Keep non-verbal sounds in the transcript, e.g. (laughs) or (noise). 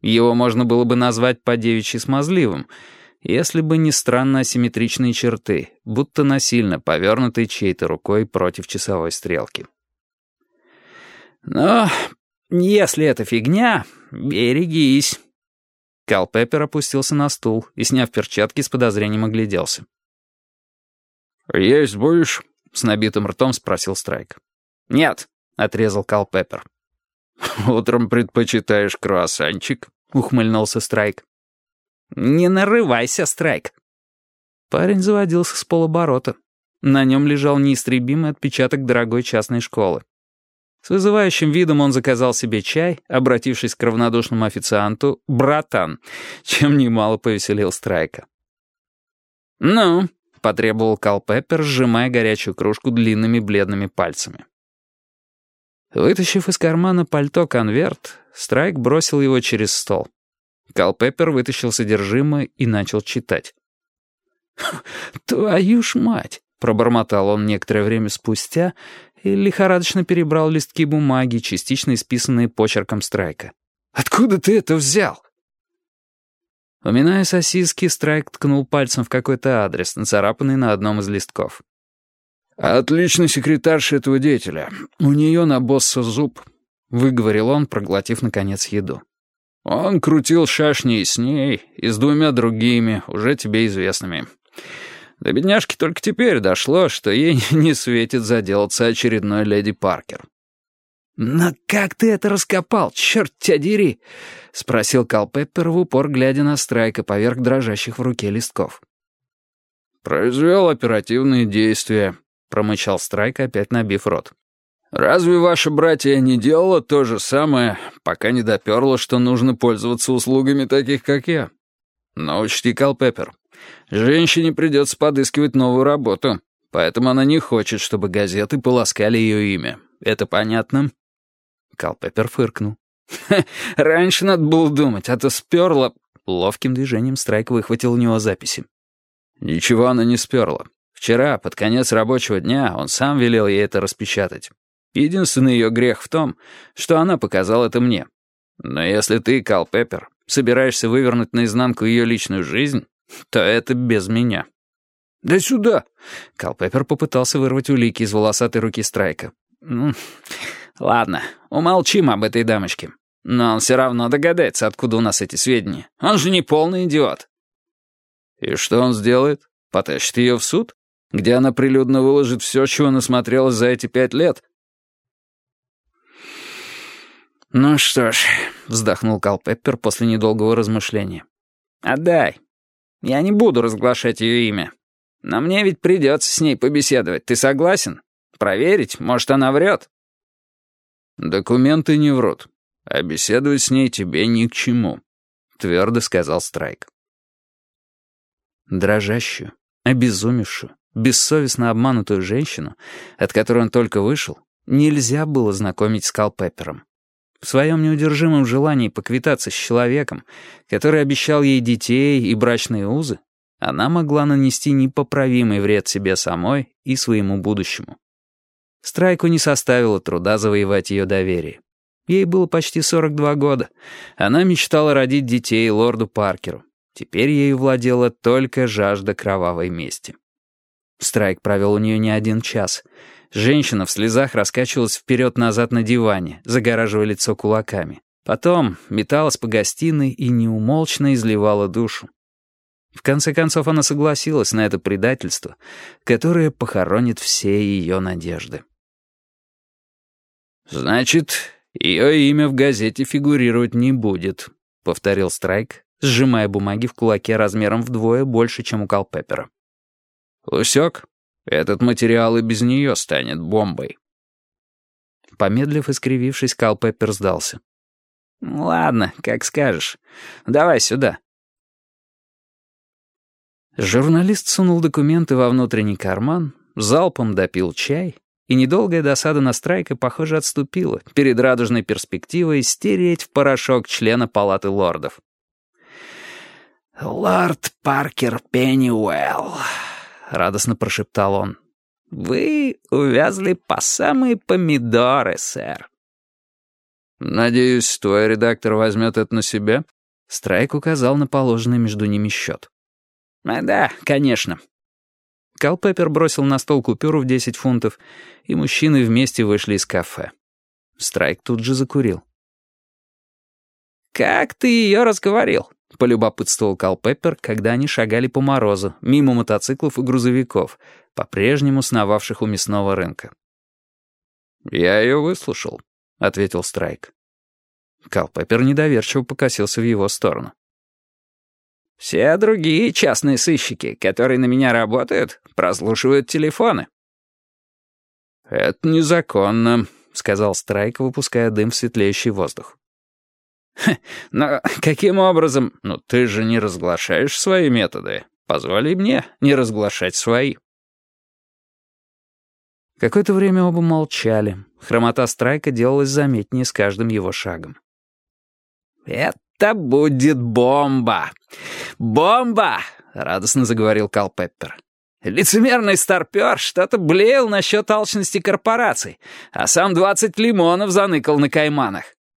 Его можно было бы назвать по-девичьи смазливым, если бы не странно асимметричные черты, будто насильно повернутые чьей-то рукой против часовой стрелки. «Но если это фигня, берегись». Кал Пеппер опустился на стул и, сняв перчатки, с подозрением огляделся. «Есть будешь?» — с набитым ртом спросил Страйк. «Нет», — отрезал Кал Пеппер. (laughs) «Утром предпочитаешь круассанчик?» — ухмыльнулся Страйк. «Не нарывайся, Страйк». Парень заводился с полоборота. На нем лежал неистребимый отпечаток дорогой частной школы. С вызывающим видом он заказал себе чай, обратившись к равнодушному официанту «братан», чем немало повеселил Страйка. «Ну», — потребовал Кал Пеппер, сжимая горячую кружку длинными бледными пальцами. Вытащив из кармана пальто конверт, Страйк бросил его через стол. Кал Пеппер вытащил содержимое и начал читать. «Твою ж мать!» — пробормотал он некоторое время спустя и лихорадочно перебрал листки бумаги, частично исписанные почерком Страйка. «Откуда ты это взял?» Уминая сосиски, Страйк ткнул пальцем в какой-то адрес, нацарапанный на одном из листков. «Отличный секретарша этого деятеля. У нее на босса зуб», — выговорил он, проглотив, наконец, еду. «Он крутил шашни и с ней, и с двумя другими, уже тебе известными. До бедняжки только теперь дошло, что ей (laughs) не светит заделаться очередной леди Паркер. «Но как ты это раскопал, черт тебя дери?» — спросил Кал Пеппер в упор, глядя на Страйка поверх дрожащих в руке листков. «Произвел оперативные действия», — промычал Страйк, опять набив рот. «Разве ваша братья не делала то же самое, пока не доперло, что нужно пользоваться услугами таких, как я? Но учти, Кал Пеппер, женщине придется подыскивать новую работу, поэтому она не хочет, чтобы газеты полоскали ее имя. Это понятно?» Кал Пеппер фыркнул. «Раньше надо было думать, а то сперла...» Ловким движением Страйк выхватил у него записи. «Ничего она не сперла. Вчера, под конец рабочего дня, он сам велел ей это распечатать. Единственный ее грех в том, что она показала это мне. Но если ты, Кал Пеппер, собираешься вывернуть наизнанку ее личную жизнь, то это без меня». «Да сюда!» Кал Пеппер попытался вырвать улики из волосатой руки Страйка. «Ну, ладно, умолчим об этой дамочке. Но он все равно догадается, откуда у нас эти сведения. Он же не полный идиот». «И что он сделает? Потащит ее в суд? Где она прилюдно выложит все, чего насмотрелась за эти пять лет?» «Ну что ж», — вздохнул Кал Пеппер после недолгого размышления. «Отдай. Я не буду разглашать ее имя. Но мне ведь придется с ней побеседовать. Ты согласен? Проверить, может, она врет?» «Документы не врут. А беседовать с ней тебе ни к чему», — твердо сказал Страйк. Дрожащую, обезумевшую, бессовестно обманутую женщину, от которой он только вышел, нельзя было знакомить с Кал Пеппером. В своем неудержимом желании поквитаться с человеком, который обещал ей детей и брачные узы, она могла нанести непоправимый вред себе самой и своему будущему. Страйку не составило труда завоевать ее доверие. Ей было почти 42 года. Она мечтала родить детей лорду Паркеру. Теперь ею владела только жажда кровавой мести. Страйк провел у нее не один час — Женщина в слезах раскачивалась вперед-назад на диване, загораживая лицо кулаками. Потом металась по гостиной и неумолчно изливала душу. В конце концов она согласилась на это предательство, которое похоронит все ее надежды. «Значит, ее имя в газете фигурировать не будет», — повторил Страйк, сжимая бумаги в кулаке размером вдвое больше, чем у Калпеппера. «Усек?» Этот материал и без нее станет бомбой. Помедлив и скривившись, Кал Пеппер сдался. «Ладно, как скажешь. Давай сюда». Журналист сунул документы во внутренний карман, залпом допил чай, и недолгая досада на страйка, похоже, отступила перед радужной перспективой стереть в порошок члена палаты лордов. «Лорд Паркер Пенниуэлл», — радостно прошептал он. «Вы увязли по самые помидоры, сэр». «Надеюсь, твой редактор возьмет это на себя?» Страйк указал на положенный между ними счет. «А да, конечно». Калпеппер бросил на стол купюру в 10 фунтов, и мужчины вместе вышли из кафе. Страйк тут же закурил. «Как ты ее разговорил?» — полюбопытствовал Калпеппер, когда они шагали по морозу, мимо мотоциклов и грузовиков, по-прежнему сновавших у мясного рынка. «Я ее выслушал», — ответил Страйк. Калпеппер недоверчиво покосился в его сторону. «Все другие частные сыщики, которые на меня работают, прослушивают телефоны». «Это незаконно», — сказал Страйк, выпуская дым в светлеющий воздух. «Но каким образом...» «Ну ты же не разглашаешь свои методы. Позволь мне не разглашать свои». Какое-то время оба молчали. Хромота Страйка делалась заметнее с каждым его шагом. «Это будет бомба! Бомба!» — радостно заговорил Калпеппер. «Лицемерный старпер что-то блеял насчет алчности корпораций, а сам двадцать лимонов заныкал на кайманах.